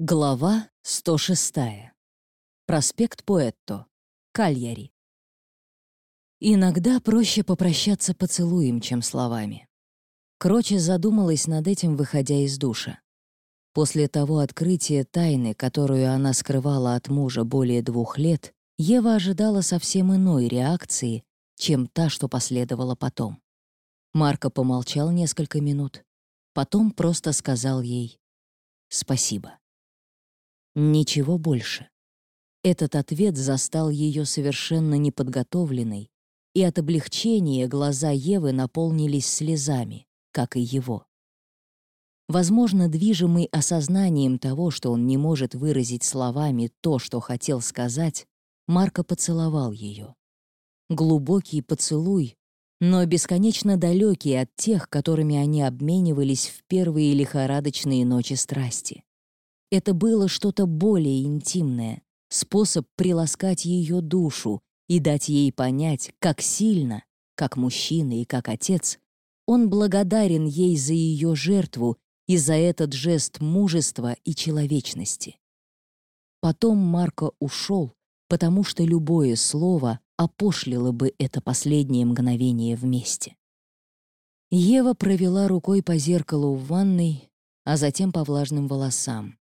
Глава 106. Проспект Поэтто. Кальяри. Иногда проще попрощаться поцелуем, чем словами. Кроче задумалась над этим, выходя из душа. После того открытия тайны, которую она скрывала от мужа более двух лет, Ева ожидала совсем иной реакции, чем та, что последовала потом. Марко помолчал несколько минут, потом просто сказал ей «Спасибо». Ничего больше. Этот ответ застал ее совершенно неподготовленной, и от облегчения глаза Евы наполнились слезами, как и его. Возможно, движимый осознанием того, что он не может выразить словами то, что хотел сказать, Марко поцеловал ее. Глубокий поцелуй, но бесконечно далекий от тех, которыми они обменивались в первые лихорадочные ночи страсти. Это было что-то более интимное, способ приласкать ее душу и дать ей понять, как сильно, как мужчина и как отец, он благодарен ей за ее жертву и за этот жест мужества и человечности. Потом Марко ушел, потому что любое слово опошлило бы это последнее мгновение вместе. Ева провела рукой по зеркалу в ванной, а затем по влажным волосам.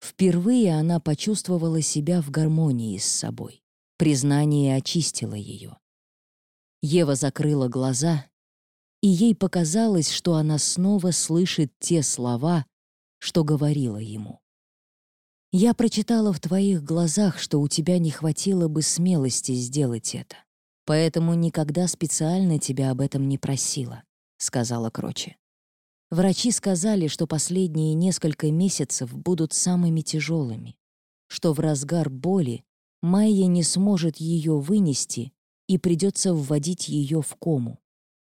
Впервые она почувствовала себя в гармонии с собой. Признание очистило ее. Ева закрыла глаза, и ей показалось, что она снова слышит те слова, что говорила ему. «Я прочитала в твоих глазах, что у тебя не хватило бы смелости сделать это, поэтому никогда специально тебя об этом не просила», — сказала Кроче. Врачи сказали, что последние несколько месяцев будут самыми тяжелыми, что в разгар боли Майя не сможет ее вынести и придется вводить ее в кому.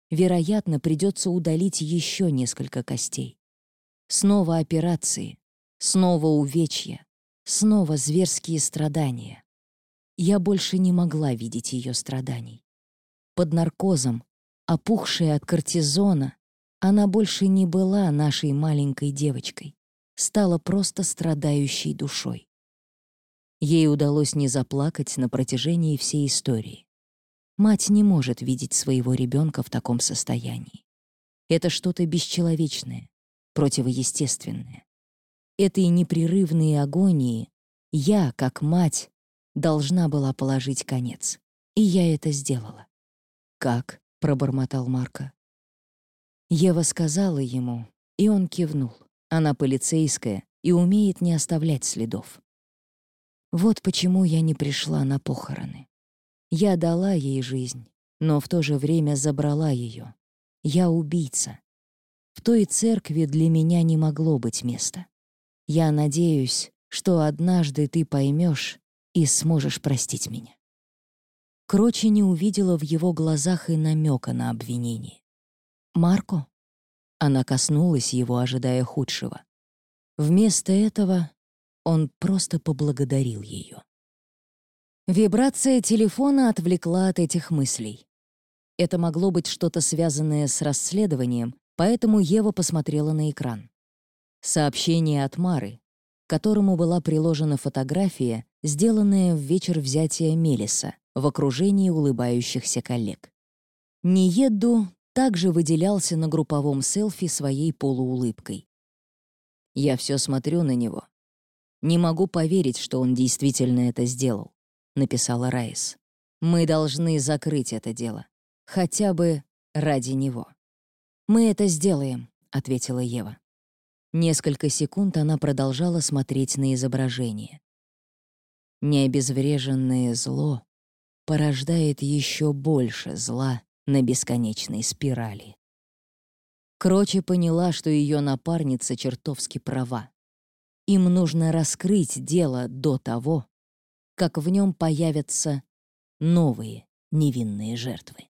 Вероятно, придется удалить еще несколько костей. Снова операции, снова увечья, снова зверские страдания. Я больше не могла видеть ее страданий. Под наркозом, опухшая от кортизона, она больше не была нашей маленькой девочкой, стала просто страдающей душой. Ей удалось не заплакать на протяжении всей истории. Мать не может видеть своего ребенка в таком состоянии. Это что-то бесчеловечное, противоестественное. Этой непрерывной агонии я, как мать, должна была положить конец. И я это сделала. «Как?» — пробормотал Марко. Ева сказала ему, и он кивнул. Она полицейская и умеет не оставлять следов. Вот почему я не пришла на похороны. Я дала ей жизнь, но в то же время забрала ее. Я убийца. В той церкви для меня не могло быть места. Я надеюсь, что однажды ты поймешь и сможешь простить меня. Кроче не увидела в его глазах и намека на обвинение. «Марко?» Она коснулась его, ожидая худшего. Вместо этого он просто поблагодарил ее. Вибрация телефона отвлекла от этих мыслей. Это могло быть что-то связанное с расследованием, поэтому Ева посмотрела на экран. Сообщение от Мары, которому была приложена фотография, сделанная в вечер взятия Мелиса в окружении улыбающихся коллег. Ниеду также выделялся на групповом селфи своей полуулыбкой. Я все смотрю на него. Не могу поверить, что он действительно это сделал, написала Райс. Мы должны закрыть это дело. Хотя бы ради него. Мы это сделаем, ответила Ева. Несколько секунд она продолжала смотреть на изображение. Необезвреженное зло порождает еще больше зла на бесконечной спирали. Кроче поняла, что ее напарница чертовски права. Им нужно раскрыть дело до того, как в нем появятся новые невинные жертвы.